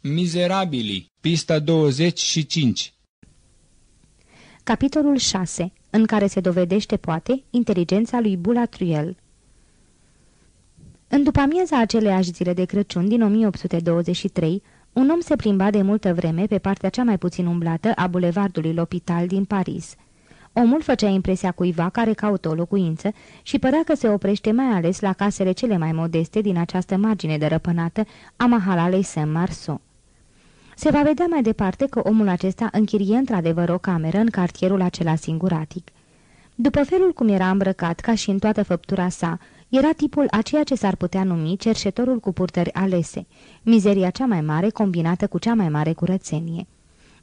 Mizerabili, pista 25 Capitolul 6, în care se dovedește, poate, inteligența lui Boulatruelle În după amiaza aceleiași zile de Crăciun din 1823, un om se plimba de multă vreme pe partea cea mai puțin umblată a bulevardului L'Hopital din Paris. Omul făcea impresia cuiva care caută o locuință și părea că se oprește mai ales la casele cele mai modeste din această margine dărăpânată a mahalalei Saint-Marceau. Se va vedea mai departe că omul acesta închirie într-adevăr o cameră în cartierul acela singuratic. După felul cum era îmbrăcat, ca și în toată făptura sa, era tipul a ceea ce s-ar putea numi cerșetorul cu purtări alese, mizeria cea mai mare combinată cu cea mai mare curățenie.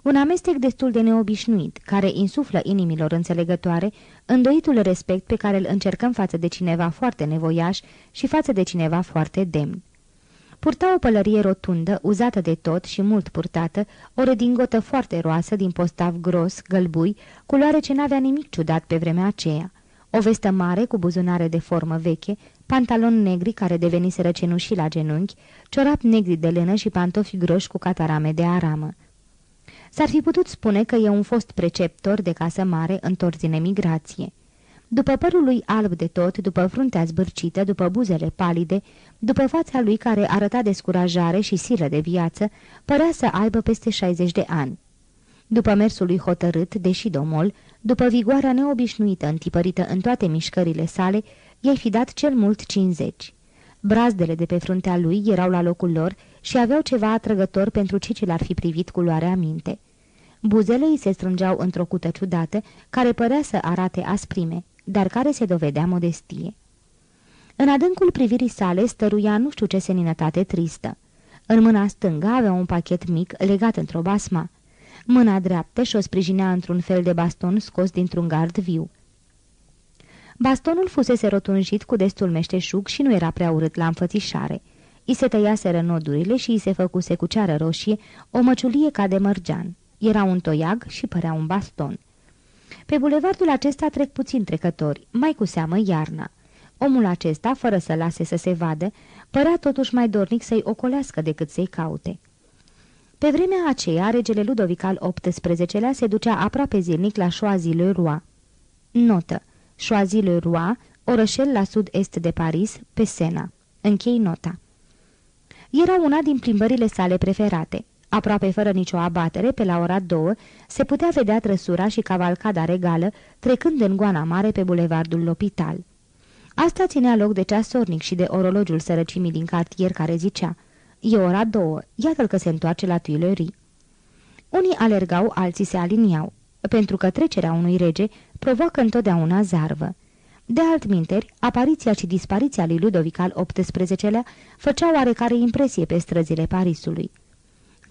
Un amestec destul de neobișnuit, care insuflă inimilor înțelegătoare îndoitul respect pe care îl încercăm față de cineva foarte nevoiaș și față de cineva foarte demn. Purta o pălărie rotundă, uzată de tot și mult purtată, o redingotă foarte roasă din postav gros, gălbui, culoare ce n-avea nimic ciudat pe vremea aceea. O vestă mare cu buzunare de formă veche, pantaloni negri care deveniseră cenușii la genunchi, ciorap negri de lână și pantofi groși cu catarame de aramă. S-ar fi putut spune că e un fost preceptor de casă mare întors din emigrație. După părul lui alb de tot, după fruntea zbârcită, după buzele palide, după fața lui care arăta descurajare și silă de viață, părea să aibă peste 60 de ani. După mersul lui hotărât, deși domol, după vigoarea neobișnuită întipărită în toate mișcările sale, i-ai fi dat cel mult 50. Brazdele de pe fruntea lui erau la locul lor și aveau ceva atrăgător pentru cei ce l-ar fi privit cu luarea minte. Buzele îi se strângeau într-o cută ciudată, care părea să arate asprime, dar care se dovedea modestie. În adâncul privirii sale stăruia nu știu ce seninătate tristă. În mâna stângă avea un pachet mic legat într-o basma. Mâna dreaptă și-o sprijinea într-un fel de baston scos dintr-un gard viu. Bastonul fusese rotunjit cu destul meșteșug și nu era prea urât la înfățișare. I se tăiaseră nodurile și i se făcuse cu ceară roșie o măciulie ca de mărgean. Era un toiag și părea un baston. Pe bulevardul acesta trec puțin trecători, mai cu seamă iarna. Omul acesta, fără să lase să se vadă, părea totuși mai dornic să-i ocolească decât să-i caute. Pe vremea aceea, regele Ludovic al XVIII-lea se ducea aproape zilnic la Choisy-le-Roi. Notă. Choisy-le-Roi, orășel la sud-est de Paris, pe Sena. Închei nota. Era una din plimbările sale preferate. Aproape fără nicio abatere, pe la ora două, se putea vedea trăsura și cavalcada regală, trecând în goana mare pe bulevardul Lopital. Asta ținea loc de ceasornic și de orologiul sărăcimii din cartier care zicea E ora două, iată-l că se întoarce la Tuileries. Unii alergau, alții se aliniau, pentru că trecerea unui rege provoacă întotdeauna zarvă. De altminteri, apariția și dispariția lui Ludovic al XVIII-lea făceau oarecare impresie pe străzile Parisului.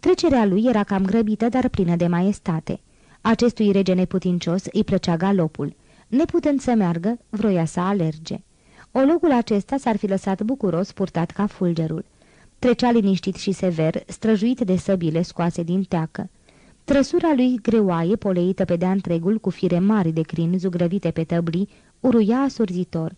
Trecerea lui era cam grăbită, dar plină de maestate. Acestui rege neputincios îi plăcea galopul. Neputând să meargă, vroia să alerge. Ologul acesta s-ar fi lăsat bucuros purtat ca fulgerul. Trecea liniștit și sever, străjuit de săbile scoase din teacă. Trăsura lui greoaie, poleită pe de întregul, cu fire mari de crin zugrăvite pe tăblii, uruia asurzitor.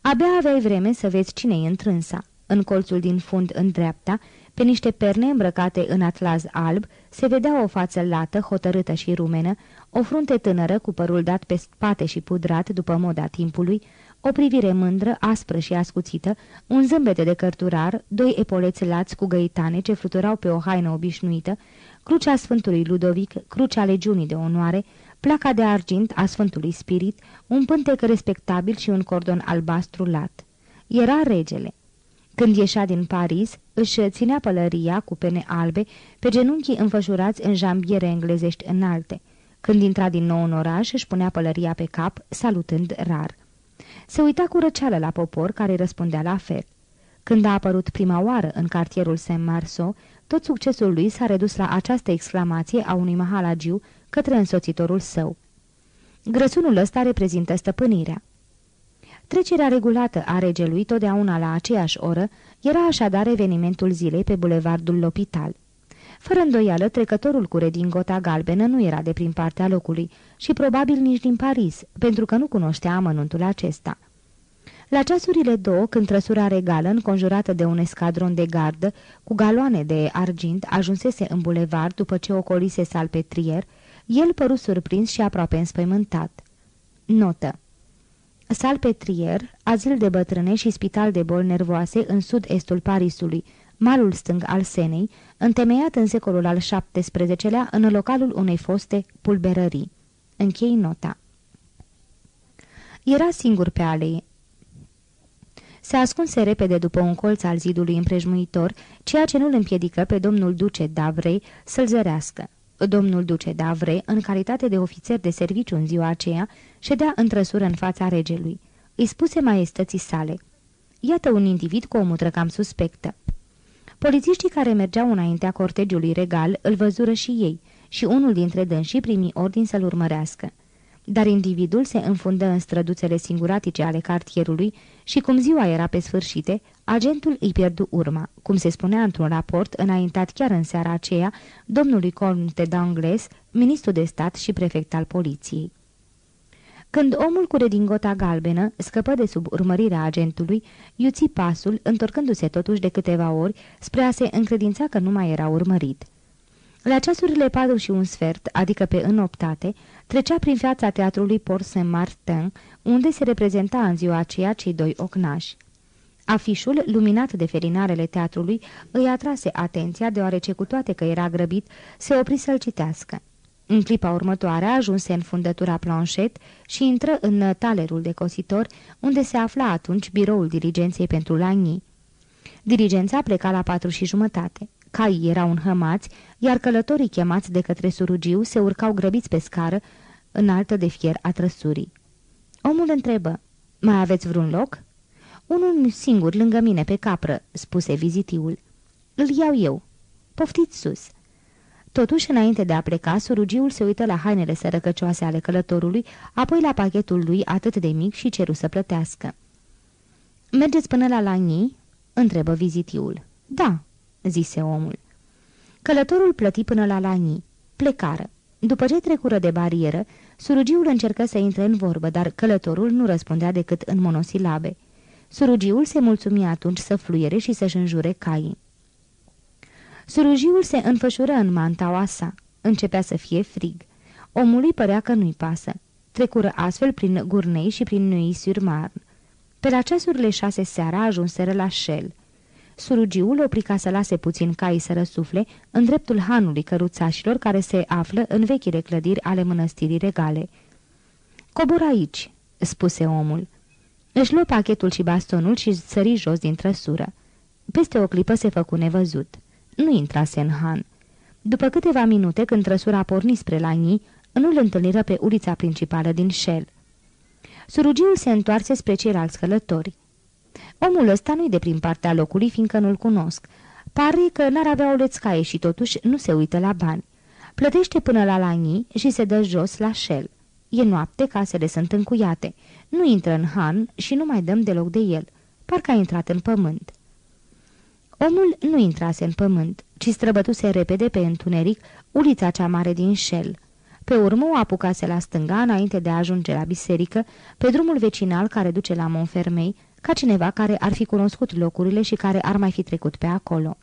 Abia aveai vreme să vezi cine e întrânsa. În colțul din fund în dreapta, pe niște perne îmbrăcate în atlaz alb, se vedea o față lată, hotărâtă și rumenă, o frunte tânără cu părul dat pe spate și pudrat după moda timpului, o privire mândră, aspră și ascuțită, un zâmbete de cărturar, doi epoleți lați cu găitane ce fluturau pe o haină obișnuită, crucea Sfântului Ludovic, crucea legiunii de onoare, placa de argint a Sfântului Spirit, un pântec respectabil și un cordon albastru lat. Era regele. Când ieșea din Paris, își ținea pălăria cu pene albe, pe genunchii înfășurați în jambiere englezești înalte. Când intra din nou în oraș, își punea pălăria pe cap, salutând rar. Se uita cu răceală la popor, care răspundea la fel. Când a apărut prima oară în cartierul Saint-Marceau, tot succesul lui s-a redus la această exclamație a unui mahalagiu către însoțitorul său. Grăsunul ăsta reprezintă stăpânirea. Trecerea regulată a regelui, totdeauna la aceeași oră, era așadar evenimentul zilei pe bulevardul Lopital. Fără îndoială, trecătorul cu redingota galbenă nu era de prin partea locului și probabil nici din Paris, pentru că nu cunoștea amănuntul acesta. La ceasurile două, când trăsura regală, înconjurată de un escadron de gardă, cu galoane de argint, ajunsese în bulevard după ce ocolise salpetrier, el păru surprins și aproape înspăimântat. Notă Salpetrier, azil de bătrâne și spital de boli nervoase în sud-estul Parisului, malul stâng al Senei, întemeiat în secolul al XVII-lea în localul unei foste pulberării. Închei nota. Era singur pe alee. Se ascunse repede după un colț al zidului împrejmuitor, ceea ce nu-l împiedică pe domnul duce Davrei să-l zărească. Domnul duce Davre, în calitate de ofițer de serviciu în ziua aceea, ședea întrăsură în fața regelui. Îi spuse maestății sale. Iată un individ cu o mutră cam suspectă. Polițiștii care mergeau înaintea cortegiului regal îl văzură și ei și unul dintre dânsii primi ordin să-l urmărească. Dar individul se înfundă în străduțele singuratice ale cartierului și cum ziua era pe sfârșite, agentul îi pierdu urma, cum se spunea într-un raport înaintat chiar în seara aceea domnului Comte d'Angles, ministru de stat și prefect al poliției. Când omul cu redingota galbenă scăpă de sub urmărirea agentului, iuți pasul, întorcându-se totuși de câteva ori spre a se încredința că nu mai era urmărit. La ceasurile patru și un sfert, adică pe înoptate, trecea prin fața teatrului Port Saint-Martin, unde se reprezenta în ziua aceea cei doi ocnași. Afișul, luminat de felinarele teatrului, îi atrase atenția, deoarece cu toate că era grăbit, se opri să-l citească. În clipa următoare ajunse în fundătura planchet și intră în talerul de cositor, unde se afla atunci biroul dirigenței pentru Lagny. Dirigența pleca la patru și jumătate. Caii erau înhămați, iar călătorii chemați de către surugiu se urcau grăbiți pe scară, înaltă de fier a trăsurii. Omul întrebă, mai aveți vreun loc?" Unul singur, lângă mine, pe capră," spuse vizitiul. Îl iau eu. Poftiți sus." Totuși, înainte de a pleca, surugiul se uită la hainele sărăcăcioase ale călătorului, apoi la pachetul lui atât de mic și ceru să plătească. Mergeți până la Lagny?" întrebă vizitiul. Da," zise omul. Călătorul plăti până la Lagny. Plecară. După ce trecură de barieră, surugiul încercă să intre în vorbă, dar călătorul nu răspundea decât în monosilabe. Surugiul se mulțumia atunci să fluiere și să-și înjure caii. Surugiul se înfășură în mantaua sa. Începea să fie frig. Omului părea că nu-i pasă. Trecură astfel prin Gurnei și prin Nui sur Marne. Pe la ceasurile șase seara ajunseră la Shell. Surugiul opri ca să lase puțin caii să răsufle în dreptul hanului căruțașilor care se află în vechile clădiri ale mănăstirii regale. Cobor aici," spuse omul. Își luă pachetul și bastonul și sări jos din trăsură. Peste o clipă se făcu nevăzut. Nu intrase în han. După câteva minute, când trăsura porni spre Lani, nu-l întâlniră pe ulița principală din Shell. Surugiul se întoarse spre ceilalți călători. Omul ăsta nu-i de prin partea locului, fiindcă nu-l cunosc. Pare că n-ar avea o lețcaie și totuși nu se uită la bani. Plătește până la Lani și se dă jos la Shell. E noapte, casele sunt încuiate. Nu intră în han și nu mai dăm deloc de el. Parcă a intrat în pământ. Omul nu intrase în pământ, ci străbătuse repede pe întuneric ulița cea mare din Shell. Pe urmă o apucase la stânga înainte de a ajunge la biserică, pe drumul vecinal care duce la Monfermei, ca cineva care ar fi cunoscut locurile și care ar mai fi trecut pe acolo.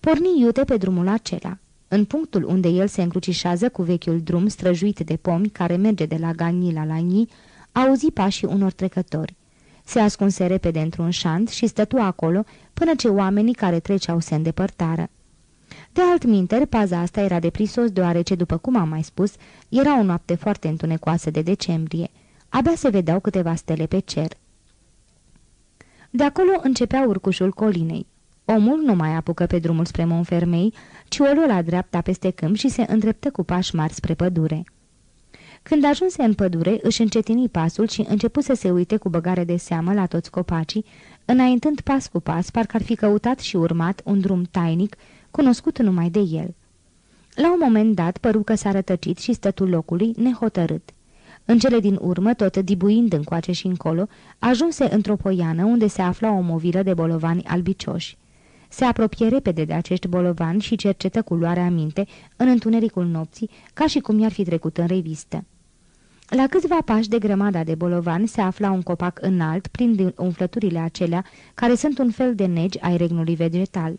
Porni iute pe drumul acela. În punctul unde el se încrucișează cu vechiul drum străjuit de pomi care merge de la Gani la Lani, auzi pașii unor trecători. Se ascunse repede într-un șant și stătu acolo până ce oamenii care treceau se îndepărtară. De altminteri, paza asta era de prisos deoarece, după cum am mai spus, era o noapte foarte întunecoasă de decembrie. Abia se vedeau câteva stele pe cer. De acolo începea urcușul colinei. Omul nu mai apucă pe drumul spre Monfermei, ci o luă la dreapta peste câmp și se îndreptă cu pași mari spre pădure. Când ajunse în pădure, își încetini pasul și începu să se uite cu băgare de seamă la toți copacii, înaintând pas cu pas, parcă ar fi căutat și urmat un drum tainic, cunoscut numai de el. La un moment dat, păru că s-a rătăcit și stătul locului, nehotărât. În cele din urmă, tot dibuind încoace și încolo, ajunse într-o poiană unde se afla o movilă de bolovani albicioși. Se apropie repede de acești bolovani și cercetă cu luarea minte în întunericul nopții, ca și cum i-ar fi trecut în revistă. La câțiva pași de grămada de bolovan se afla un copac înalt, plin umflăturile acelea, care sunt un fel de negi ai regnului vegetal.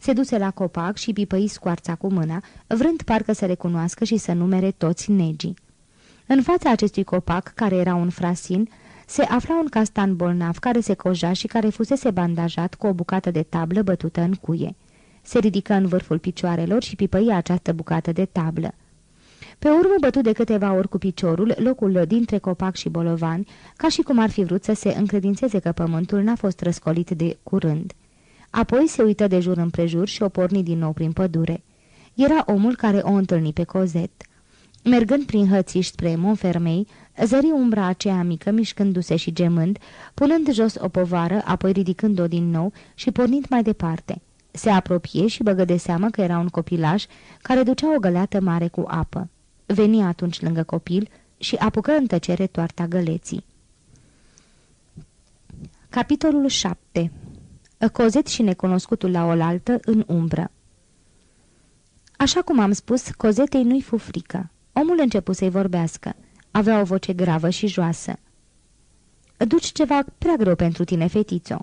Se duse la copac și pipăi scoarța cu mâna, vrând parcă să recunoască și să numere toți negii. În fața acestui copac, care era un frasin, se afla un castan bolnav care se coja și care fusese bandajat cu o bucată de tablă bătută în cuie. Se ridică în vârful picioarelor și pipăia această bucată de tablă. Pe urmă bătu de câteva ori cu piciorul locul dintre copac și bolovani, ca și cum ar fi vrut să se încredințeze că pământul n-a fost răscolit de curând. Apoi se uită de jur împrejur și o porni din nou prin pădure. Era omul care o întâlni pe Cozet. Mergând prin hățiș spre Monfermei, zări umbra aceea mică, mișcându-se și gemând, punând jos o povară, apoi ridicând-o din nou și pornind mai departe. Se apropie și băgă de seamă că era un copilaș care ducea o găleată mare cu apă. Veni atunci lângă copil și apucă în tăcere toarta găleții. Capitolul 7 Cozet și necunoscutul la oaltă în umbră Așa cum am spus, Cozetei nu-i fu frică. Omul începu să-i vorbească. Avea o voce gravă și joasă. Duci ceva prea greu pentru tine, fetițo."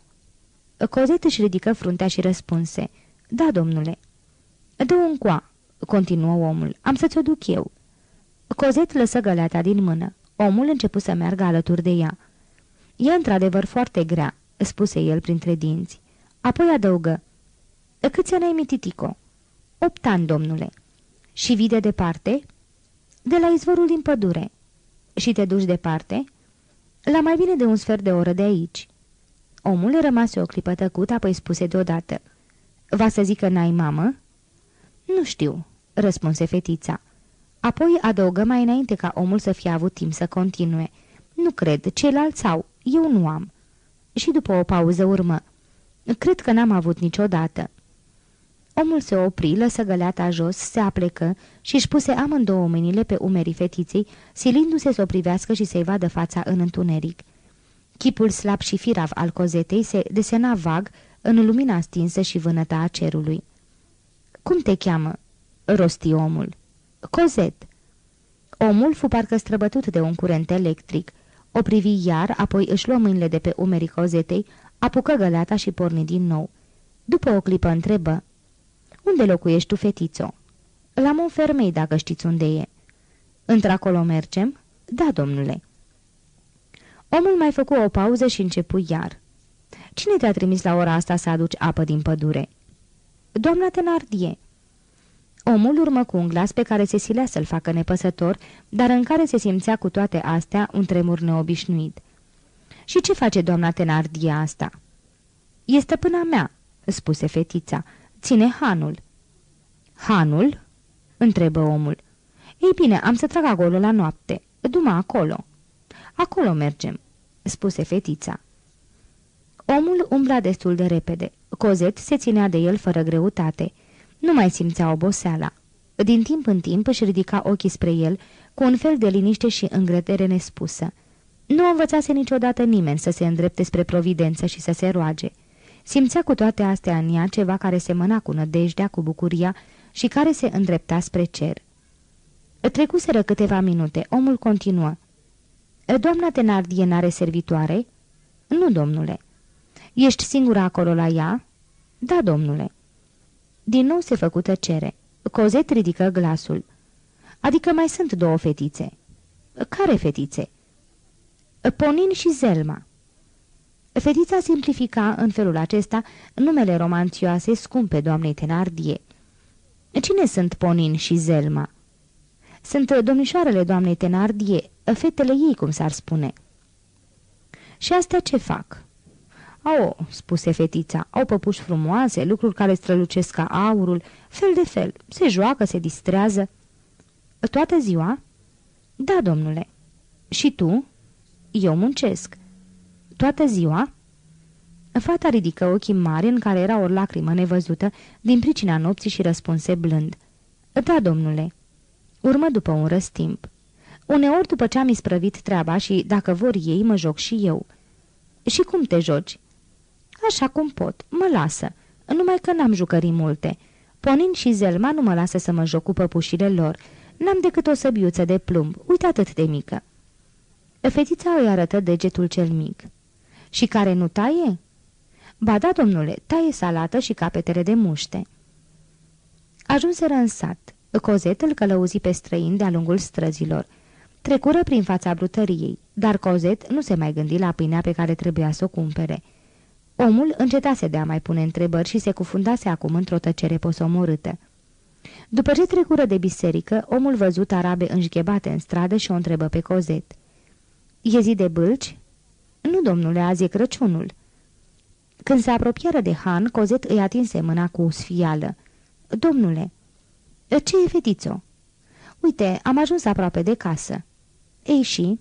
Cozet își ridică fruntea și răspunse. Da, domnule." Dă un coa," continuă omul. Am să-ți o duc eu." Cozet lăsă găleata din mână. Omul începu să meargă alături de ea. E într-adevăr foarte grea," spuse el printre dinți. Apoi adăugă. Câți ani ai mititico?" Opt ani, domnule." Și vii de departe?" De la izvorul din pădure." Și te duci departe?" La mai bine de un sfert de oră de aici." Omul rămase o clipă tăcut, apoi spuse deodată. Va să zică n-ai mamă?" Nu știu," răspunse fetița. Apoi adăugă mai înainte ca omul să fie avut timp să continue. Nu cred, ceilalți au, eu nu am." Și după o pauză urmă. Cred că n-am avut niciodată." Omul se opri, lăsă găleata jos, se aplecă și își puse amândouă mâinile pe umerii fetiței, silindu-se să o privească și să-i vadă fața în întuneric. Chipul slab și firav al cozetei se desena vag în lumina stinsă și vânăta a cerului. Cum te cheamă?" rosti omul. Cozet." Omul fu parcă străbătut de un curent electric. O privi iar, apoi își luă mâinile de pe umerii cozetei, apucă găleata și porni din nou. După o clipă întrebă, Unde locuiești tu, fetițo?" La Monfermei, dacă știți unde e." Într-acolo mergem?" Da, domnule." Omul mai făcu o pauză și începu iar. Cine te-a trimis la ora asta să aduci apă din pădure?" Doamna Tenardie." Omul urmă cu un glas pe care se silea să-l facă nepăsător, dar în care se simțea cu toate astea un tremur neobișnuit. Și ce face doamna Tenardie asta?" E stăpâna mea," spuse fetița. Ține hanul." Hanul?" întrebă omul. Ei bine, am să trag acolo la noapte. Du-mă acolo." Acolo mergem," spuse fetița. Omul umbla destul de repede. Cozet se ținea de el fără greutate. Nu mai simțea oboseala. Din timp în timp își ridica ochii spre el cu un fel de liniște și îngredere nespusă. Nu învățase niciodată nimeni să se îndrepte spre providență și să se roage. Simțea cu toate astea în ea ceva care semăna cu nădejdea, cu bucuria și care se îndrepta spre cer. Trecuseră câteva minute, omul continuă. Doamna Tenardie n-are servitoare?" Nu, domnule." Ești singura acolo la ea?" Da, domnule." Din nou se făcu tăcere. Cozet ridică glasul. Adică mai sunt două fetițe." Care fetițe?" Ponin și Zelma." Fetița simplifica în felul acesta numele romanțioase scumpe doamnei Tenardie. Cine sunt Ponin și Zelma?" Sunt domnișoarele doamnei Tenardie, fetele ei, cum s-ar spune." Și astea ce fac?" Au, spuse fetița, au păpuși frumoase, lucruri care strălucesc ca aurul, fel de fel, se joacă, se distrează." Toată ziua?" Da, domnule." Și tu?" Eu muncesc." Toată ziua?" Fata ridică ochii mari în care era o lacrimă nevăzută din pricina nopții și răspunse blând. Da, domnule." Urmă după un răstimp. Uneori după ce am isprăvit treaba și, dacă vor ei, mă joc și eu." Și cum te joci?" Așa cum pot, mă lasă, numai că n-am jucării multe. Ponin și Zelma nu mă lasă să mă joc cu păpușile lor. N-am decât o săbiuță de plumb, uite atât de mică." Fetița îi arătă degetul cel mic. Și care nu taie?" Ba da, domnule, taie salată și capetele de muște." Ajunseră în sat. Cozet îl călăuzi pe străin de-a lungul străzilor. Trecură prin fața brutăriei, dar Cozet nu se mai gândi la pâinea pe care trebuia să o cumpere. Omul încetase de a mai pune întrebări și se cufundase acum într-o tăcere posomorâtă. După ce trecură de biserică, omul văzut arabe înșghebate în stradă și o întrebă pe Cozet. E zi de bâlci?" Nu, domnule, azi e Crăciunul." Când se apropiară de Han, Cozet îi atinse mâna cu sfială. Domnule, ce e fetițo?" Uite, am ajuns aproape de casă." Ei și?"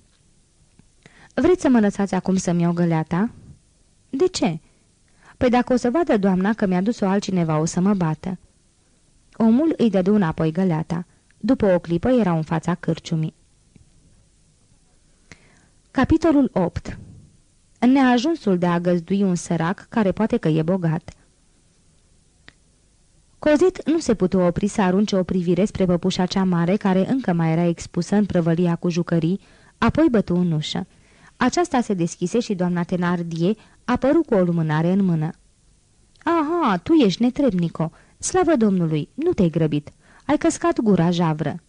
Vreți să mă lăsați acum să-mi iau găleata?" De ce?" Păi dacă o să vadă doamna că mi-a dus-o altcineva, o să mă bată." Omul îi dădu înapoi găleata. După o clipă era în fața cârciumii. Capitolul 8 Neajunsul de a găzdui un sărac care poate că e bogat Cozit nu se putu opri să arunce o privire spre păpușa cea mare care încă mai era expusă în prăvălia cu jucării, apoi bătu în ușă. Aceasta se deschise și doamna Tenardie apăru cu o lumânare în mână. Aha, tu ești netrebnico. Slavă Domnului, nu te-ai grăbit. Ai căscat gura javră."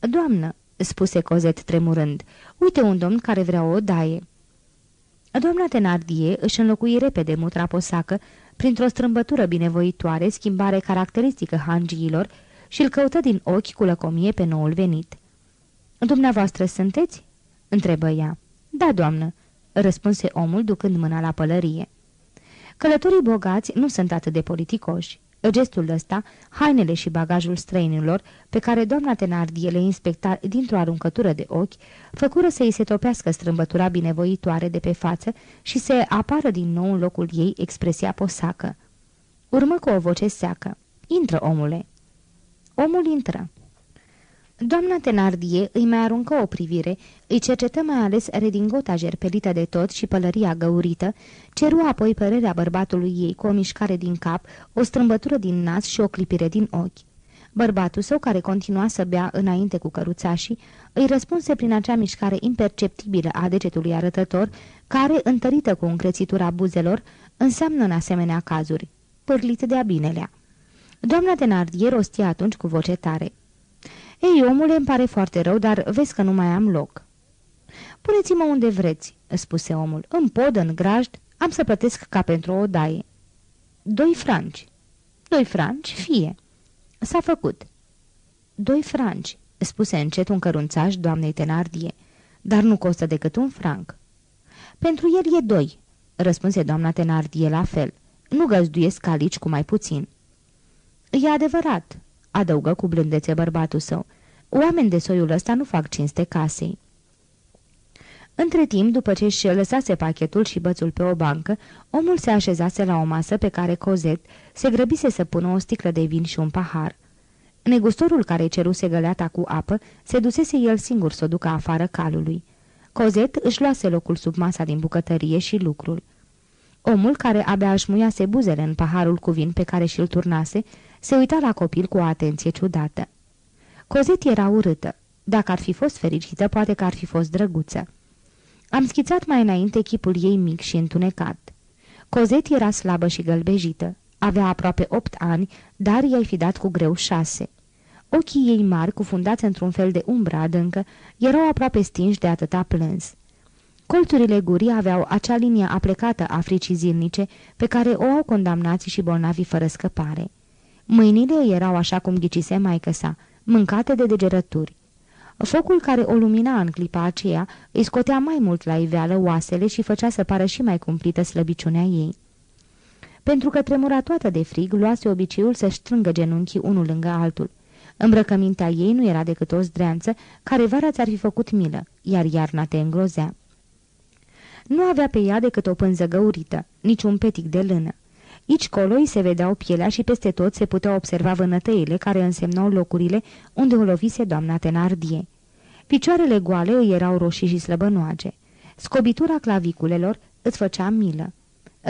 Doamnă," spuse Cozet tremurând, uite un domn care vrea o daie." Doamna Tenardie își înlocui repede mutra posacă printr-o strâmbătură binevoitoare, schimbare caracteristică hangiilor și îl căută din ochi cu lăcomie pe noul venit. Dumneavoastră sunteți?" întrebă ea. Da, doamnă," răspunse omul ducând mâna la pălărie. Călătorii bogați nu sunt atât de politicoși. Gestul ăsta, hainele și bagajul străinilor, pe care doamna Tenardie le inspecta dintr-o aruncătură de ochi, făcură să-i se topească strâmbătura binevoitoare de pe față și să apară din nou în locul ei expresia posacă. Urmă cu o voce seacă. Intră, omule! Omul intră. Doamna Tenardie îi mai aruncă o privire, îi cercetă mai ales redingota jerpelită de tot și pălăria găurită, ceru apoi părerea bărbatului ei cu o mișcare din cap, o strâmbătură din nas și o clipire din ochi. Bărbatul său, care continua să bea înainte cu căruțașii, îi răspunse prin acea mișcare imperceptibilă a degetului arătător, care, întărită cu încrețitura buzelor, înseamnă în asemenea cazuri, pârlit de-a binelea. Doamna Tenardie rostia atunci cu voce tare. Ei, omule, îmi pare foarte rău, dar vezi că nu mai am loc." Puneți-mă unde vreți," spuse omul. În pod, în grajd, am să plătesc ca pentru o daie." Doi franci." Doi franci, fie." S-a făcut." Doi franci," spuse încet un cărunțaș doamnei Tenardie, dar nu costă decât un franc." Pentru el e doi," răspunse doamna Tenardie la fel. Nu găzduiesc calici cu mai puțin." E adevărat," adăugă cu blândețe bărbatul său. Oameni de soiul ăsta nu fac cinste casei. Între timp, după ce își lăsase pachetul și bățul pe o bancă, omul se așezase la o masă pe care Cozet se grăbise să pună o sticlă de vin și un pahar. Negustorul care ceruse găleata cu apă se dusese el singur să o ducă afară calului. Cozet își luase locul sub masa din bucătărie și lucrul. Omul, care abia își muiase buzele în paharul cu vin pe care și-l turnase, se uita la copil cu o atenție ciudată. Cozet era urâtă. Dacă ar fi fost fericită, poate că ar fi fost drăguță. Am schițat mai înainte chipul ei mic și întunecat. Cozet era slabă și gălbejită. Avea aproape opt ani, dar i-ai fi dat cu greu șase. Ochii ei mari, cufundați într-un fel de umbră adâncă, erau aproape stinși de atâta plâns. Colțurile gurii aveau acea linie aplecată a fricii zilnice pe care o au condamnații și bolnavii fără scăpare. Mâinile erau așa cum ghicise maică sa, mâncate de degerături. Focul care o lumina în clipa aceea îi scotea mai mult la iveală oasele și făcea să pară și mai cumplită slăbiciunea ei. Pentru că tremura toată de frig, luase obiceiul să strângă genunchii unul lângă altul. Îmbrăcămintea ei nu era decât o zdreanță care vara ți-ar fi făcut milă, iar iarna te îngrozea. Nu avea pe ea decât o pânză găurită, nici un petic de lână. Ici colo îi se vedeau pielea și peste tot se putea observa vânătăile care însemnau locurile unde o lovise doamna Tenardie. Picioarele goale îi erau roșii și slăbănoage. Scobitura claviculelor îți făcea milă.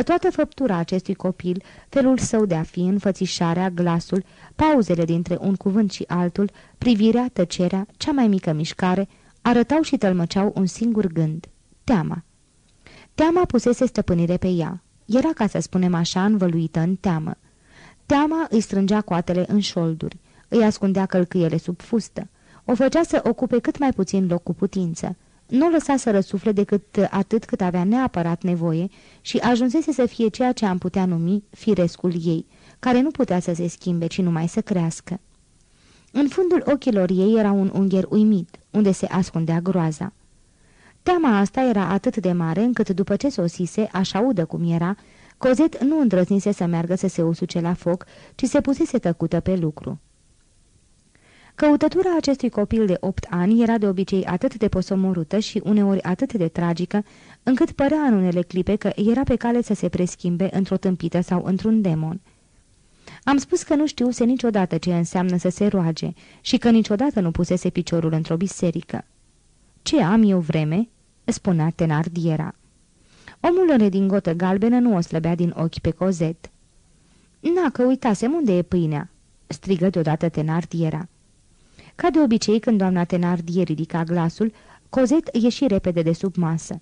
Toată făptura acestui copil, felul său de a fi, înfățișarea, glasul, pauzele dintre un cuvânt și altul, privirea, tăcerea, cea mai mică mișcare, arătau și tălmăceau un singur gând, teama. Teama pusese stăpânire pe ea. Era, ca să spunem așa, învăluită în teamă. Teama îi strângea coatele în șolduri, îi ascundea călcâiele sub fustă, o făcea să ocupe cât mai puțin loc cu putință. Nu lăsa să răsufle decât atât cât avea neapărat nevoie și ajunsese să fie ceea ce am putea numi firescul ei, care nu putea să se schimbe, ci numai să crească. În fundul ochilor ei era un ungher uimit, unde se ascundea groaza. Teama asta era atât de mare încât după ce sosise, așa udă cum era, Cozet nu îndrăznise să meargă să se usuce la foc, ci se pusese tăcută pe lucru. Căutătura acestui copil de opt ani era de obicei atât de posomorâtă și uneori atât de tragică, încât părea în unele clipe că era pe cale să se preschimbe într-o tâmpită sau într-un demon. Am spus că nu știuse niciodată ce înseamnă să se roage și că niciodată nu pusese piciorul într-o biserică. Ce am eu vreme?" Spunea Tenardiera. Omul în redingotă galbenă nu o slăbea din ochi pe cozet. Na, că uitasem, unde e pâinea?" strigă deodată Tenardiera. Ca de obicei, când doamna Tenardie ridica glasul, Cozet ieși repede de sub masă.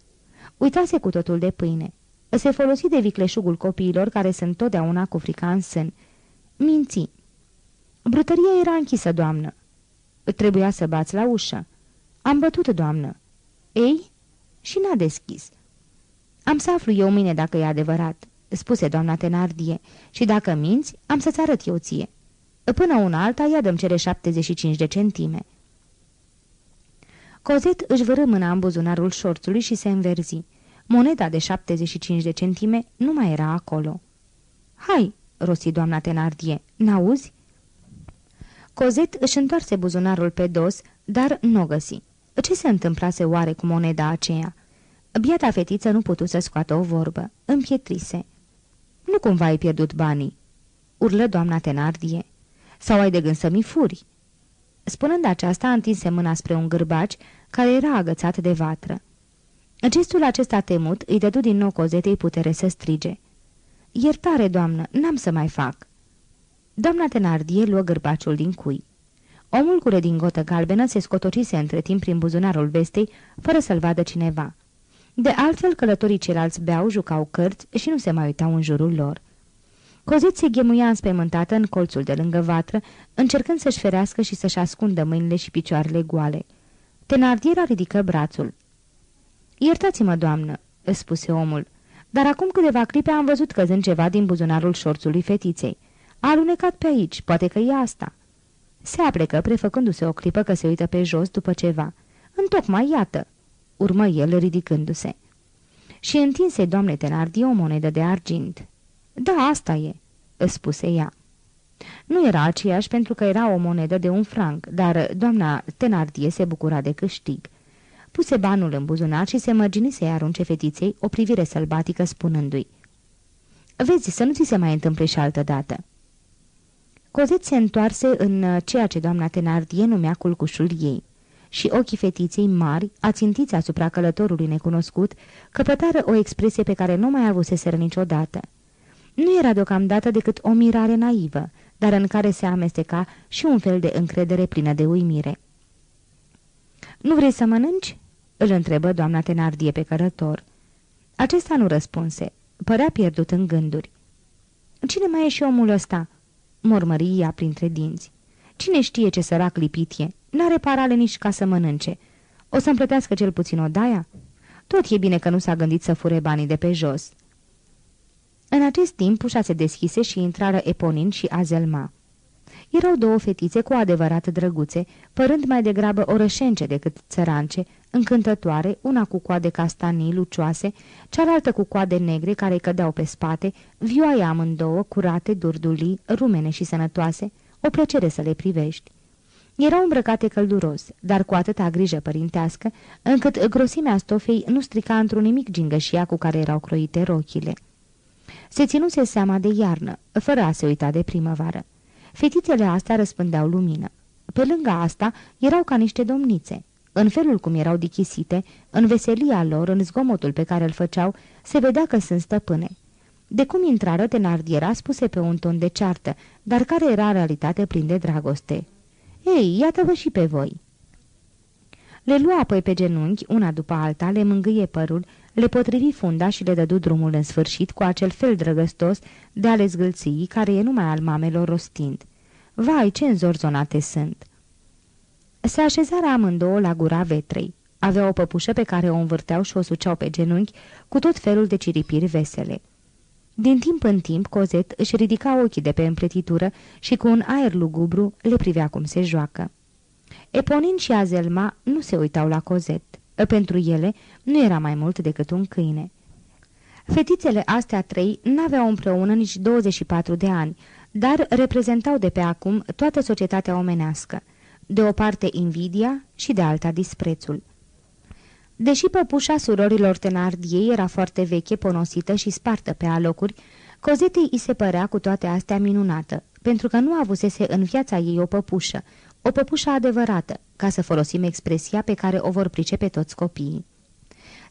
Uitase cu totul de pâine. Se folosi de vicleșugul copiilor care sunt totdeauna cu frica în sân. Minți. Brutăria era închisă, doamnă. Trebuia să bați la ușă. Am bătut, doamnă. Ei? Și n-a deschis. Am să aflu eu mine dacă e adevărat, spuse doamna Tenardie, și dacă minți, am să-ți arăt eu ție. Până una alta, ia dăm cele 75 de centime. Cozet își vără mâna în buzunarul șorțului și se înverzi. Moneda de 75 de centime nu mai era acolo. Hai, rosti doamna Tenardie, n-auzi? Cozet își întoarse buzunarul pe dos, dar nu o găsi. Ce se întâmplase oare cu moneda aceea? Biata fetiță nu putu să scoată o vorbă. Împietrise. Nu cumva ai pierdut banii?" urlă doamna Tenardie. Sau ai de gând să mi furi?" Spunând aceasta, întinse mâna spre un gârbaci care era agățat de vatră. Gestul acesta temut îi dădu din nou cozetei putere să strige. Iertare, doamnă, n-am să mai fac." Doamna Tenardie luă gârbaciul din cui. Omul cu redingotă galbenă se scotocise între timp prin buzunarul vestei, fără să-l vadă cineva. De altfel, călătorii ceilalți beau, jucau cărți și nu se mai uitau în jurul lor. Cozet se ghemuia înspăimântată în colțul de lângă vatră, încercând să-și ferească și să-și ascundă mâinile și picioarele goale. Tenardiera ridică brațul. Iertați-mă, doamnă," spuse omul, dar acum câteva clipe am văzut căzând ceva din buzunarul șorțului fetiței. A alunecat pe aici, poate că e asta." Se aplecă, prefăcându-se o clipă că se uită pe jos după ceva. Întocmai, iată!" urmă el ridicându-se. Și întinse doamne Tenardie o monedă de argint. Da, asta e," spuse ea. Nu era aceeași pentru că era o monedă de un franc, dar doamna Tenardie se bucura de câștig. Puse banul în buzunar și se mărgini să-i arunce fetiței o privire sălbatică spunându-i. Vezi, să nu ți se mai întâmple și altă dată." Cozet se întoarse în ceea ce doamna Tenardie numea culcușul ei și ochii fetiței mari, ațintiți asupra călătorului necunoscut, căpătară o expresie pe care nu mai avuseseră niciodată. Nu era deocamdată decât o mirare naivă, dar în care se amesteca și un fel de încredere plină de uimire. Nu vrei să mănânci?" îl întrebă doamna Tenardie pe cărător. Acesta nu răspunse. Părea pierdut în gânduri. Cine mai e și omul ăsta?" Mormări ea printre dinți. Cine știe ce sărac lipit e? N-are parale nici ca să mănânce. O să-mi plătească cel puțin o daia? Tot e bine că nu s-a gândit să fure banii de pe jos." În acest timp ușa se deschise și intrară Eponin și Azelma. Erau două fetițe cu adevărat drăguțe, părând mai degrabă orășence decât țărance, încântătoare, una cu coade castanii lucioase, cealaltă cu coade negre care cădeau pe spate, vioaie amândouă, curate, durdulii, rumene și sănătoase, o plăcere să le privești. Erau îmbrăcate călduros, dar cu atâta grijă părintească, încât grosimea stofei nu strica într-un nimic gingășia cu care erau croite rochile. Se ținuse seama de iarnă, fără a se uita de primăvară. Fetițele astea răspândeau lumină. Pe lângă asta erau ca niște domnițe. În felul cum erau dichisite, în veselia lor, în zgomotul pe care îl făceau, se vedea că sunt stăpâne. De cum intrară, Tenardiera spuse pe un ton de ceartă, dar care era realitate plin de dragoste. Ei, iată-vă și pe voi!" Le lua apoi pe genunchi, una după alta, le mângâie părul, le potrivi funda și le dădu drumul în sfârșit cu acel fel drăgăstos de ale zgâlții care e numai al mamelor rostind. Vai, ce înzorzonate sunt! Se așezară amândouă la gura vetrei. Avea o păpușă pe care o învârteau și o suceau pe genunchi cu tot felul de ciripiri vesele. Din timp în timp, Cozet își ridica ochii de pe împletitură și cu un aer lugubru le privea cum se joacă. Eponin și Azelma nu se uitau la Cozet. Pentru ele nu era mai mult decât un câine. Fetițele astea trei n-aveau împreună nici 24 de ani, dar reprezentau de pe acum toată societatea omenească, de o parte invidia și de alta disprețul. Deși păpușa surorilor Tenardiei era foarte veche, ponosită și spartă pe alocuri, Cozetei îi se părea cu toate astea minunată, pentru că nu avusese în viața ei o păpușă, o păpușă adevărată, ca să folosim expresia pe care o vor pricepe toți copiii.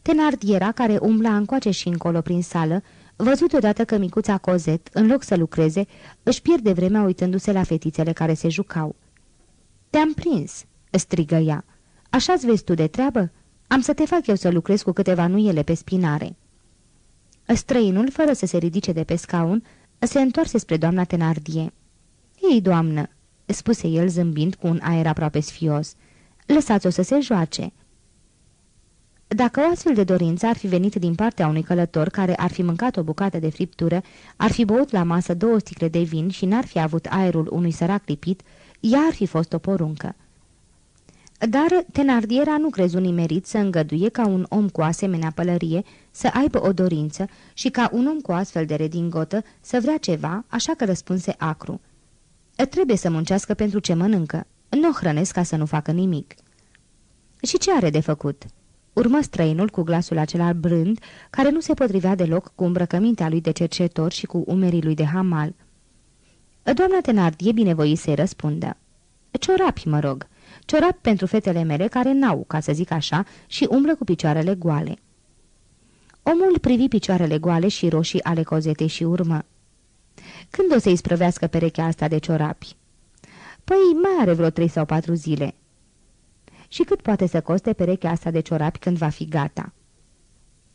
Tenardiera, care umbla încoace și încolo prin sală, văzut odată că micuța Cozet, în loc să lucreze, își pierde vremea uitându-se la fetițele care se jucau. Te-am prins!" strigă ea. Așa-ți vezi tu de treabă? Am să te fac eu să lucrezi cu câteva nuiele pe spinare." Străinul, fără să se ridice de pe scaun, se întoarse spre doamna Tenardie. Ei, doamnă!" spuse el zâmbind cu un aer aproape sfios. Lăsați-o să se joace." Dacă o astfel de dorință ar fi venit din partea unui călător care ar fi mâncat o bucată de friptură, ar fi băut la masă două sticle de vin și n-ar fi avut aerul unui sărac lipit, ea ar fi fost o poruncă. Dar Tenardiera nu crezu nimerit să îngăduie ca un om cu asemenea pălărie să aibă o dorință și ca un om cu astfel de redingotă să vrea ceva, așa că răspunse acru. Trebuie să muncească pentru ce mănâncă. Nu o hrănesc ca să nu facă nimic. Și ce are de făcut?" Urmă străinul cu glasul acela brând, care nu se potrivea deloc cu îmbrăcămintea lui de cercetor și cu umerii lui de hamal. Doamna Tenardie binevoi să-i răspundă. Ciorapi, mă rog, ciorapi pentru fetele mele care n-au, ca să zic așa, și umblă cu picioarele goale. Omul privi picioarele goale și roșii ale cozetei și urmă. Când o să-i sprăvească perechea asta de ciorapi? Păi mai are vreo trei sau patru zile. Și cât poate să coste perechea asta de ciorapi când va fi gata?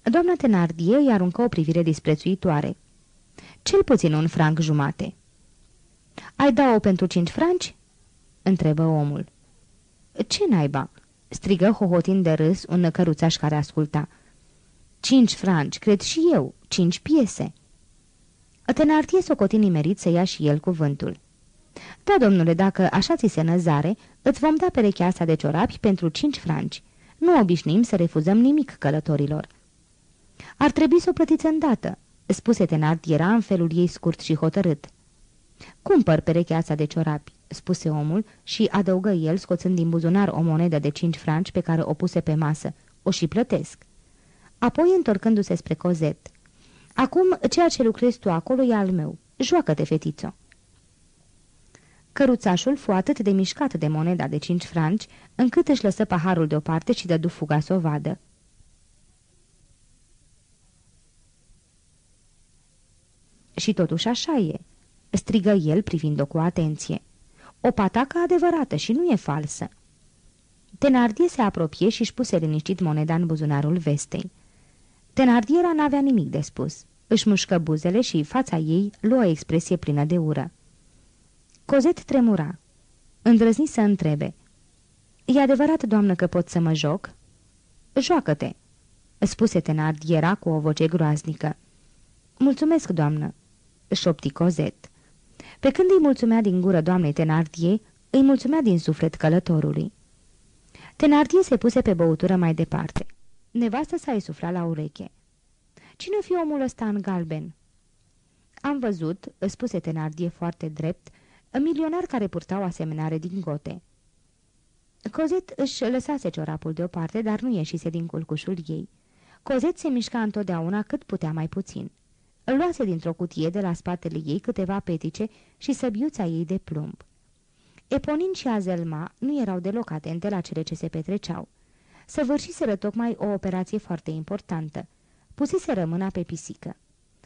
Doamna Tenardie îi aruncă o privire disprețuitoare. Cel puțin un franc jumate. Ai da-o pentru cinci franci?" întrebă omul. Ce naiba?" strigă hohotind de râs un căruțaș care asculta. Cinci franci, cred și eu, cinci piese." Tenartie socoti nimerit să ia și el cuvântul. Da, domnule, dacă așa ți se năzare, îți vom da perechea asta de ciorapi pentru cinci franci. Nu obișnim să refuzăm nimic călătorilor." Ar trebui să o plătiți îndată," spuse Tenardiera în felul ei scurt și hotărât. Cumpăr perechea asta de ciorapi," spuse omul și adăugă el, scoțând din buzunar o monedă de cinci franci pe care o puse pe masă. O și plătesc." Apoi, întorcându-se spre Cozet. Acum, ceea ce lucrezi tu acolo e al meu. Joacă-te, fetițo." Căruțașul fu atât de mișcat de moneda de cinci franci, încât își lăsă paharul deoparte și dădu fuga să o vadă. Și totuși așa e, strigă el privind-o cu atenție. O patacă adevărată și nu e falsă. Tenardie se apropie și își puse liniștit moneda în buzunarul vestei. Tenardiera n-avea nimic de spus. Își mușcă buzele și fața ei luă o expresie plină de ură. Cozet tremura. Îndrăzni să întrebe. E adevărat, doamnă, că pot să mă joc?" Joacă-te!" spuse Tenardiera cu o voce groaznică. Mulțumesc, doamnă!" șopti Cozet. Pe când îi mulțumea din gură doamnei Tenardie, îi mulțumea din suflet călătorului. Tenardie se puse pe băutură mai departe. Nevastă s-a sufla la ureche. Cine fi omul ăsta în galben?" Am văzut," spuse Tenardie foarte drept, milionar care purtau asemănare din gote. Cozet își lăsase ciorapul deoparte, dar nu ieșise din culcușul ei. Cozet se mișca întotdeauna cât putea mai puțin. Îl luase dintr-o cutie de la spatele ei câteva petice și săbiuța ei de plumb. Eponin și Azelma nu erau deloc atente la cele ce se petreceau. Săvârșiseră tocmai o operație foarte importantă. Pusese rămâna pe pisică.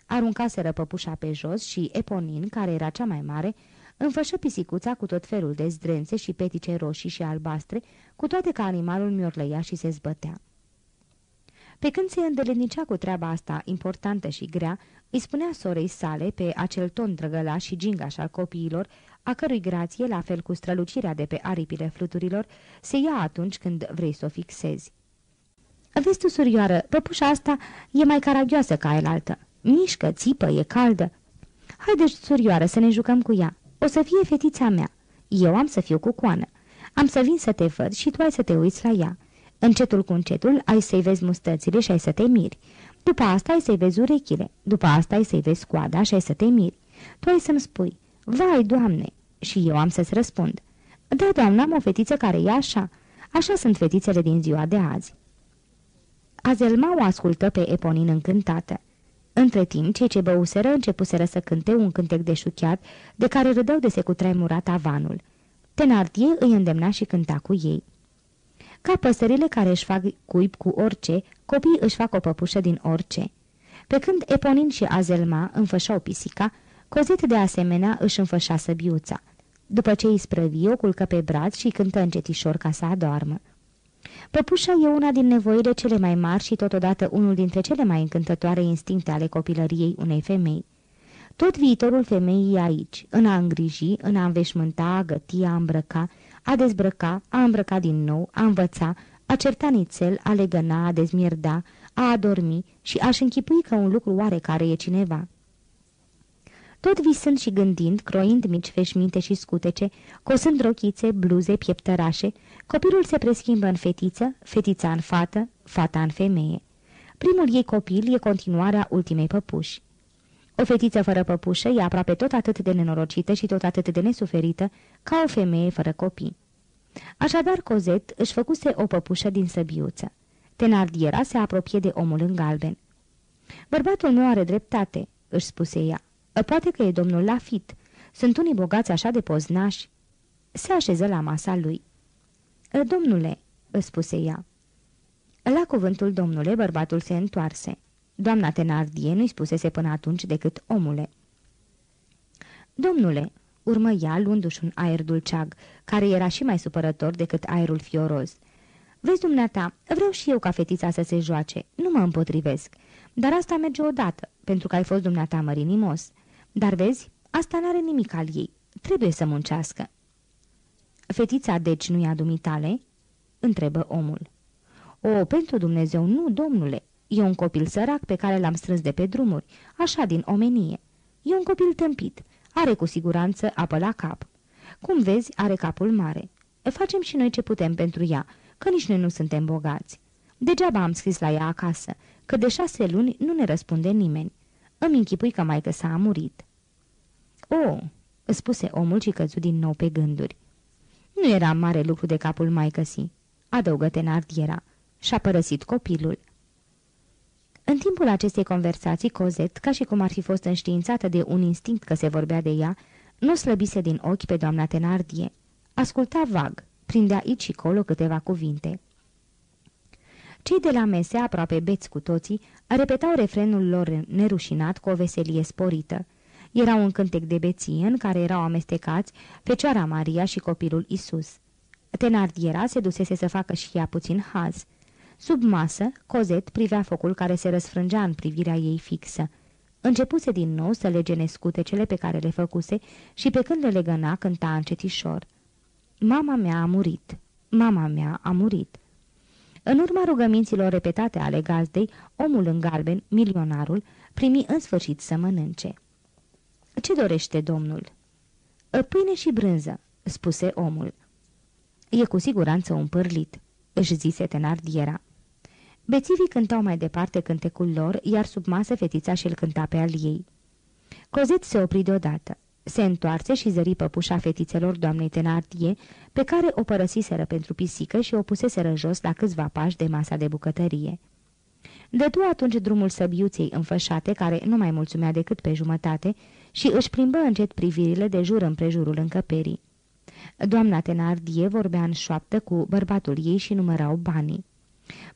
aruncaseră păpușa pe jos și Eponin, care era cea mai mare, înfășă pisicuța cu tot felul de zdrențe și petice roșii și albastre, cu toate că animalul miorlăia și se zbătea. Pe când se îndeletnicea cu treaba asta importantă și grea, îi spunea sorei sale, pe acel ton drăgălaș și gingaș al copiilor, a cărui grație, la fel cu strălucirea de pe aripile fluturilor, se ia atunci când vrei să o fixezi. Vezi tu, surioară, păpușa asta e mai caragioasă ca elaltă. Mișcă, țipă, e caldă. Haide, surioară, să ne jucăm cu ea. O să fie fetița mea. Eu am să fiu cu coană. Am să vin să te văd și tu ai să te uiți la ea. Încetul cu încetul ai să-i vezi mustățile și ai să te miri. După asta ai să-i vezi urechile. După asta ai să-i vezi coada și ai să te miri. Tu ai să-mi spui, vai, doamne, și eu am să-ți răspund. Da, doamna, am o fetiță care e așa. Așa sunt fetițele din ziua de azi. Azelma o ascultă pe Eponin încântată. Între timp, cei ce băuseră începuseră să cânte un cântec de șuchiat, de care râdeau de se cutremurat avanul. Tenardie îi îndemna și cânta cu ei. Ca păsările care își fac cuib cu orice, copiii își fac o păpușă din orice. Pe când Eponin și Azelma înfășau pisica, Cozet de asemenea își înfășa săbiuța. După ce îi sprăvi, o culcă pe braț și cântă încetișor ca să adoarmă. Păpușa e una din nevoile cele mai mari și totodată unul dintre cele mai încântătoare instincte ale copilăriei unei femei. Tot viitorul femeii e aici, în a îngriji, în a înveșmânta, a găti, a îmbrăca, a dezbrăca, a îmbrăca din nou, a învăța, a certa nițel, a legăna, a dezmierda, a adormi și a-și închipui că un lucru oarecare e cineva. Tot visând și gândind, croind mici feșminte și scutece, cosând rochițe, bluze, pieptărașe, copilul se preschimbă în fetiță, fetița în fată, fata în femeie. Primul ei copil e continuarea ultimei păpuși. O fetiță fără păpușă e aproape tot atât de nenorocită și tot atât de nesuferită ca o femeie fără copii. Așadar, Cozet își făcuse o păpușă din săbiuță. Tenardiera se apropie de omul în galben. Bărbatul meu are dreptate," își spuse ea. Poate că e domnul Lafit. Sunt unii bogați așa de poznași." Se așeză la masa lui. Domnule," îți spuse ea. La cuvântul domnule, bărbatul se întoarse. Doamna Tenardie nu-i spusese până atunci decât omule. Domnule, urmă ea luându-și un aer dulceag, care era și mai supărător decât aerul fioros. Vezi, dumneata, vreau și eu ca fetița să se joace, nu mă împotrivesc, dar asta merge odată, pentru că ai fost dumneata mărinimos. Dar vezi, asta n-are nimic al ei. Trebuie să muncească. Fetița deci nu-i a dumitale? Întrebă omul. O, pentru Dumnezeu, nu, domnule. E un copil sărac pe care l-am strâns de pe drumuri, așa din omenie. E un copil tâmpit. Are cu siguranță apă la cap. Cum vezi, are capul mare. Facem și noi ce putem pentru ea, că nici noi nu suntem bogați. Degeaba am scris la ea acasă, că de șase luni nu ne răspunde nimeni. Îmi închipui că maică s-a murit. O, spuse omul și căzu din nou pe gânduri. Nu era mare lucru de capul maicăsii, adăugă Tenardiera. Și-a părăsit copilul. În timpul acestei conversații, Cozet, ca și cum ar fi fost înștiințată de un instinct că se vorbea de ea, nu slăbise din ochi pe doamna Tenardie. Asculta vag, prindea aici și colo câteva cuvinte. Cei de la mese, aproape beți cu toții, repetau refrenul lor nerușinat cu o veselie sporită. Era un cântec de beție în care erau amestecați Fecioara Maria și copilul Isus. Tenardiera se dusese să facă și ea puțin haz. Sub masă, Cozet privea focul care se răsfrângea în privirea ei fixă. Începuse din nou să legene scutecele pe care le făcuse și pe când le legăna cânta încetișor. Mama mea a murit. Mama mea a murit. În urma rugăminților repetate ale gazdei, omul în galben, milionarul, primi în sfârșit să mănânce. Ce dorește domnul?" Pâine și brânză," spuse omul. E cu siguranță un pârlit," își zise Tenardiera. Bețivii cântau mai departe cântecul lor, iar sub masă fetița și-l cânta pe al ei. Cozet se opri deodată. Se întoarse și zări păpușa fetițelor doamnei Tenardie, pe care o părăsiseră pentru pisică și o puseseră jos la câțiva pași de masa de bucătărie. Dădu atunci drumul săbiuței înfășate, care nu mai mulțumea decât pe jumătate, și își plimbă încet privirile de jur împrejurul încăperii. Doamna Tenardie vorbea în șoaptă cu bărbatul ei și numărau banii.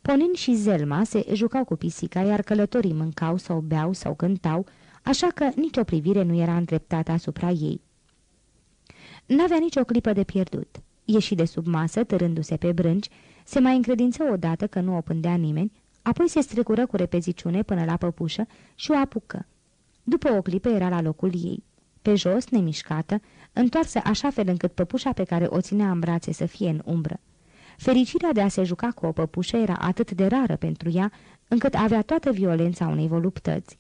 Ponin și Zelma se jucau cu pisica, iar călătorii mâncau sau beau sau cântau, așa că nicio privire nu era îndreptată asupra ei. N-avea nicio clipă de pierdut. Ieși de sub masă, târându-se pe brânci, se mai încredință odată că nu o pândea nimeni, apoi se strecură cu repeziciune până la păpușă și o apucă. După o clipă era la locul ei. Pe jos, nemișcată, întoarsă așa fel încât păpușa pe care o ținea în brațe să fie în umbră. Fericirea de a se juca cu o păpușă era atât de rară pentru ea, încât avea toată violența unei voluptăți.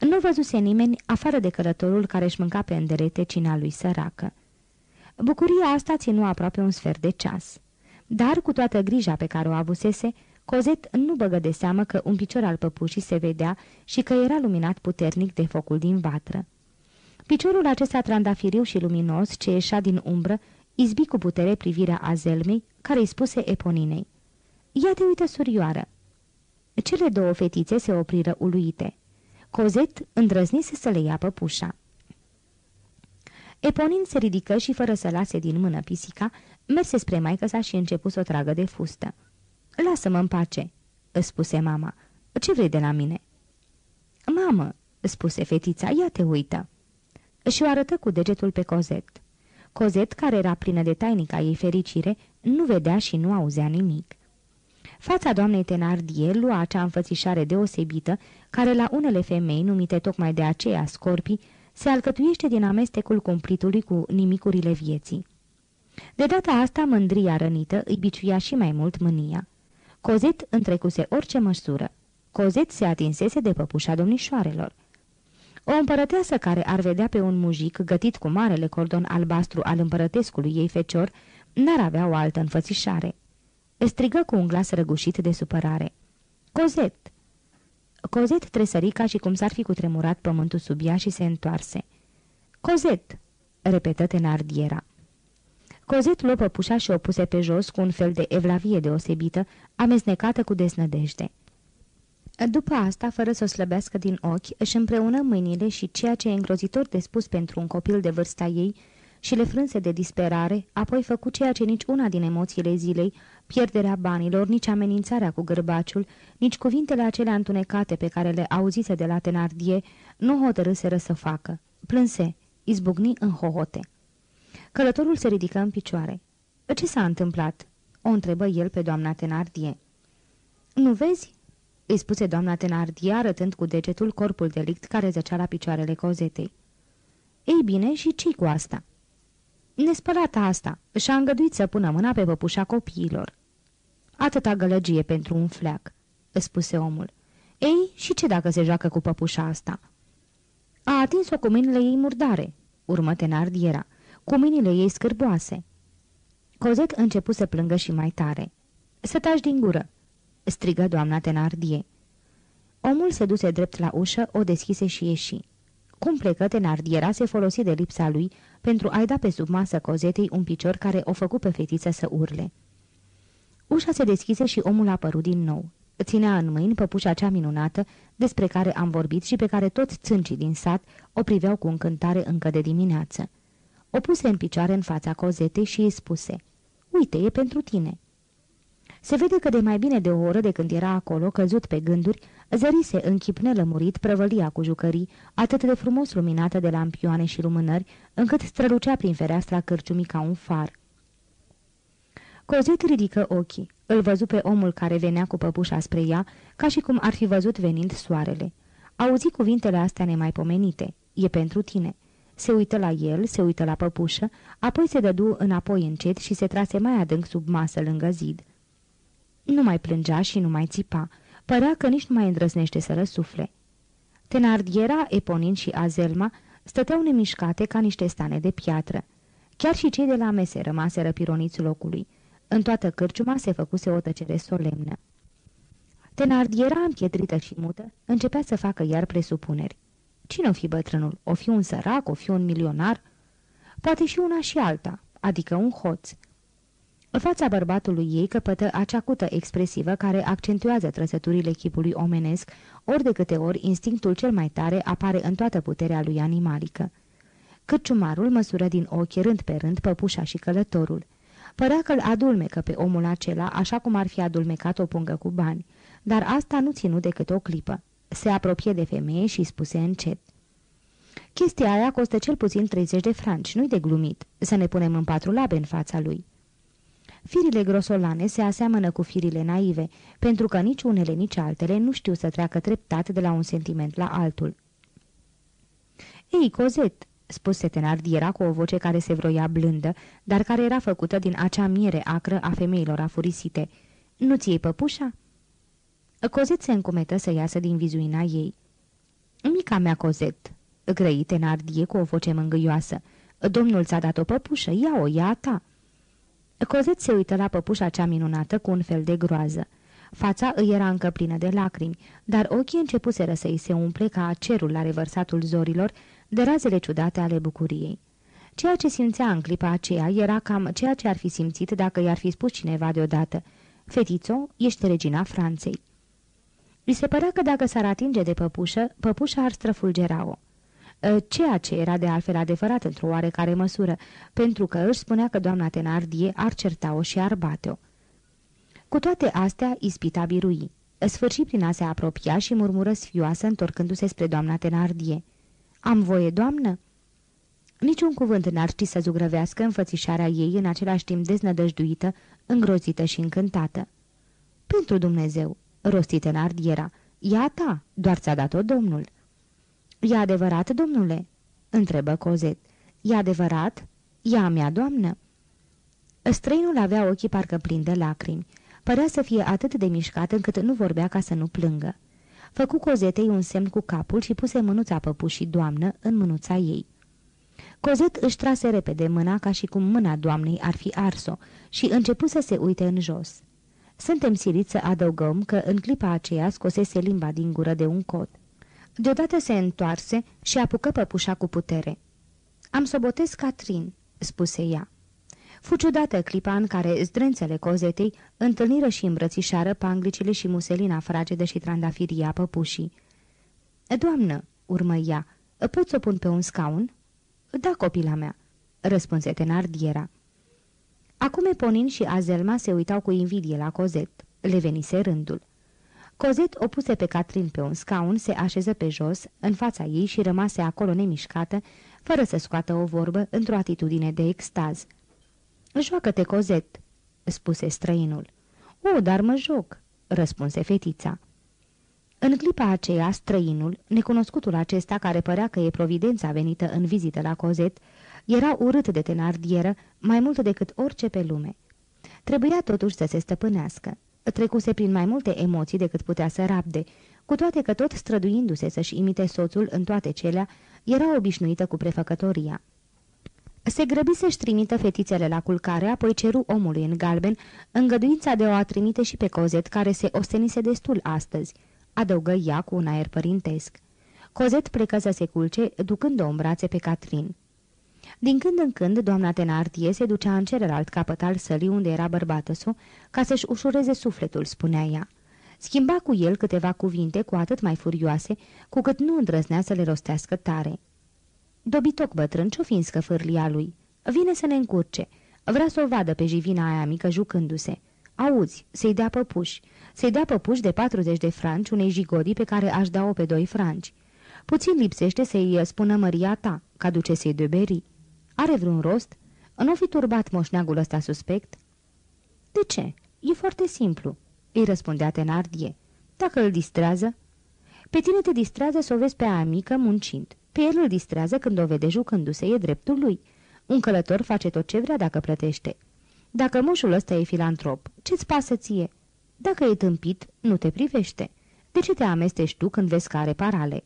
Nu văzuse nimeni afară de călătorul care își mânca pe îndelete cina lui săracă. Bucuria asta ținu aproape un sfert de ceas. Dar, cu toată grija pe care o avusese, Cozet nu băgă de seamă că un picior al păpușii se vedea și că era luminat puternic de focul din vatră. Piciorul acesta trandafiriu și luminos, ce ieșea din umbră, izbi cu putere privirea azelmei, care îi spuse Eponinei. Ia te uită, surioară!" Cele două fetițe se opriră uluite. Cozet îndrăznise să le ia păpușa. Eponin se ridică și, fără să lase din mână pisica, merse spre maică sa și începu să o tragă de fustă. Lasă-mă în pace," îți spuse mama. Ce vrei de la mine?" Mamă," spuse fetița, ia te uită." Și o arătă cu degetul pe Cozet. Cozet, care era plină de tainica ei fericire, nu vedea și nu auzea nimic. Fața doamnei Tenardie lua acea înfățișare deosebită, care la unele femei, numite tocmai de aceea scorpii, se alcătuiește din amestecul cumplitului cu nimicurile vieții. De data asta, mândria rănită îi biciuia și mai mult mânia. Cozet întrecuse orice măsură. Cozet se atinsese de păpușa domnișoarelor. O împărăteasă care ar vedea pe un mujic gătit cu marele cordon albastru al împărătescului ei fecior, n-ar avea o altă înfățișare. Strigă cu un glas răgușit de supărare. Cozet! Cozet tresări ca și cum s-ar fi cutremurat pământul sub ea și se întoarse. Cozet! repetă tenardiera. Cozet luă păpușa și o puse pe jos cu un fel de evlavie deosebită, amestecată cu desnădejde. După asta, fără să o slăbească din ochi, își împreună mâinile și ceea ce e îngrozitor de spus pentru un copil de vârsta ei și le frânse de disperare, apoi făcu ceea ce nici una din emoțiile zilei, pierderea banilor, nici amenințarea cu gărbaciul, nici cuvintele acelea întunecate pe care le auzise de la Tenardie, nu hotărâseră să facă. Plânse, izbucni în hohote. Călătorul se ridică în picioare. Ce s-a întâmplat?" o întrebă el pe doamna Tenardie. Nu vezi?" Îi spuse doamna Tenardie, arătând cu degetul corpul delict care zăcea la picioarele cozetei. Ei bine, și ce cu asta?" Nespălata asta și-a îngăduit să pună mâna pe păpușa copiilor." Atâta gălăgie pentru un fleac," îi spuse omul. Ei, și ce dacă se joacă cu păpușa asta?" A atins-o cu mâinile ei murdare," urmă Tenardiera cu mâinile ei scârboase. Cozet începu să plângă și mai tare. Să taci din gură!" Strigă doamna Tenardie. Omul se duse drept la ușă, o deschise și ieși. Cum plecă, Tenardiera se folosi de lipsa lui pentru a-i da pe sub masă cozetei un picior care o făcu pe fetiță să urle. Ușa se deschise și omul a apărut din nou. Ținea în mâini păpușa cea minunată despre care am vorbit și pe care toți țâncii din sat o priveau cu încântare încă de dimineață. O puse în picioare în fața cozetei și îi spuse, Uite, e pentru tine." Se vede că de mai bine de o oră de când era acolo, căzut pe gânduri, zărise în chip nelămurit prăvălia cu jucării, atât de frumos luminată de lampioane și lumânări, încât strălucea prin fereastra cârciumii ca un far. Cozet ridică ochii. Îl văzu pe omul care venea cu păpușa spre ea, ca și cum ar fi văzut venind soarele. Auzi cuvintele astea nemaipomenite. E pentru tine. Se uită la el, se uită la păpușă, apoi se dădu înapoi încet și se trase mai adânc sub masă lângă zid. Nu mai plângea și nu mai țipa. Părea că nici nu mai îndrăznește să răsufle. Tenardiera, Eponin și Azelma stăteau nemișcate ca niște stane de piatră. Chiar și cei de la mese rămaseră pironiți locului. În toată cârciuma se făcuse o tăcere solemnă. Tenardiera, împietrită și mută, începea să facă iar presupuneri. Cine o fi bătrânul? O fi un sărac? O fi un milionar? Poate și una și alta, adică un hoț. Fața bărbatului ei căpătă acea cută expresivă care accentuează trăsăturile chipului omenesc, ori de câte ori instinctul cel mai tare apare în toată puterea lui animalică. Cârciumarul măsură din ochi rând pe rând păpușa și călătorul. Părea că-l adulmecă pe omul acela așa cum ar fi adulmecat o pungă cu bani, dar asta nu ținu decât o clipă. Se apropie de femeie și spuse încet. Chestia aia costă cel puțin 30 de franci, nu-i de glumit. Să ne punem în patru labe în fața lui. Firile grosolane se aseamănă cu firile naive, pentru că nici unele, nici altele nu știu să treacă treptat de la un sentiment la altul. Ei, Cozet!" spuse Tenardiera cu o voce care se vroia blândă, dar care era făcută din acea miere acră a femeilor afurisite. Nu-ți iei păpușa?" Cozet se încumetă să iasă din vizuina ei. Mica mea Cozet," grăi Tenardie cu o voce mângâioasă. Domnul ți-a dat o păpușă, ia-o, ia a ta." Cozet se uită la păpușa cea minunată cu un fel de groază. Fața îi era încă plină de lacrimi, dar ochii începuseră să-i se umple ca cerul la revărsatul zorilor de razele ciudate ale bucuriei. Ceea ce simțea în clipa aceea era cam ceea ce ar fi simțit dacă i-ar fi spus cineva deodată. Fetițo, ești regina Franței. Îi se părea că dacă s-ar atinge de păpușă, păpușa ar străfulgera-o. Ă, ceea ce era de altfel adevărat într-o oarecare măsură, pentru că își spunea că doamna Tenardie ar certa-o și ar bate-o. Cu toate astea, ispita birui. Sfârși prin a se apropia și murmură sfioasă întorcându-se spre doamna Tenardie. Am voie, doamnă?" Niciun cuvânt n-ar ști să zugrăvească înfățișarea ei în același timp deznădăjduită, îngrozită și încântată. Pentru Dumnezeu!" rosti Tenardiera. Ia ta, doar ți-a dat-o domnul." E adevărat, domnule?" întrebă Cozet. E adevărat? Ea mea, doamnă?" Străinul avea ochii parcă plini de lacrimi. Părea să fie atât de mișcat încât nu vorbea ca să nu plângă. Făcu Cozetei un semn cu capul și puse mânuța păpușii doamnă în mânuța ei. Cozet își trase repede mâna ca și cum mâna doamnei ar fi ars-o și începu să se uite în jos. Suntem siliți să adăugăm că în clipa aceea scosese limba din gură de un cot. Deodată se întoarse și apucă păpușa cu putere. Am să botez Catrin," spuse ea. Fu ciudată clipa în care zdrențele cozetei întâlniră și îmbrățișară panglicile și muselina fragedă și trandafiria păpușii. Doamnă," urmă ea, pot să o pun pe un scaun?" Da, copila mea," răspunse Tenardiera. Acum Eponin și Azelma se uitau cu invidie la Cozet. Le venise rândul. Cozet o puse pe Catrin pe un scaun, se așeză pe jos, în fața ei și rămase acolo nemișcată, fără să scoată o vorbă, într-o atitudine de extaz. Joacă-te, Cozet," spuse străinul. O, dar mă joc," răspunse fetița. În clipa aceea, străinul, necunoscutul acesta care părea că e providența venită în vizită la Cozet, era urât de tenardieră mai mult decât orice pe lume. Trebuia totuși să se stăpânească. Trecuse prin mai multe emoții decât putea să rabde, cu toate că tot străduindu-se să-și imite soțul în toate celea, era obișnuită cu prefăcătoria. Se grăbi să-și trimită fetițele la culcare, apoi ceru omului în galben îngăduința de o a trimite și pe Cozet, care se ostenise destul astăzi, adăugă ea cu un aer părintesc. Cozet plecă să se culce, ducând-o în brațe pe Catrin. Din când în când, doamna Tenartie se ducea în celălalt capăt al sălii unde era bărbată ca să-și ușureze sufletul, spunea ea. Schimba cu el câteva cuvinte cu atât mai furioase, cu cât nu îndrăznea să le rostească tare. Dobitoc bătrân, ce-o fi în scăfârlia lui? Vine să ne încurce. Vrea să o vadă pe jivina aia mică jucându-se. Auzi, să-i dea păpuși. Să-i dea păpuși de 40 de franci unei jigodii pe care aș da-o pe doi franci. Puțin lipsește să-i spună măria ta, ca ducesei de berii. Are vreun rost? Nu fi turbat moșneagul ăsta suspect?" De ce? E foarte simplu," îi răspundea Tenardie. Dacă îl distrează?" Pe tine te distrează să o vezi pe aia mică muncind. Pe el îl distrează când o vede jucându-se, e dreptul lui. Un călător face tot ce vrea dacă plătește. Dacă moșul ăsta e filantrop, ce-ți pasă ție? Dacă e tâmpit, nu te privește. De ce te amestești tu când vezi că are parale?"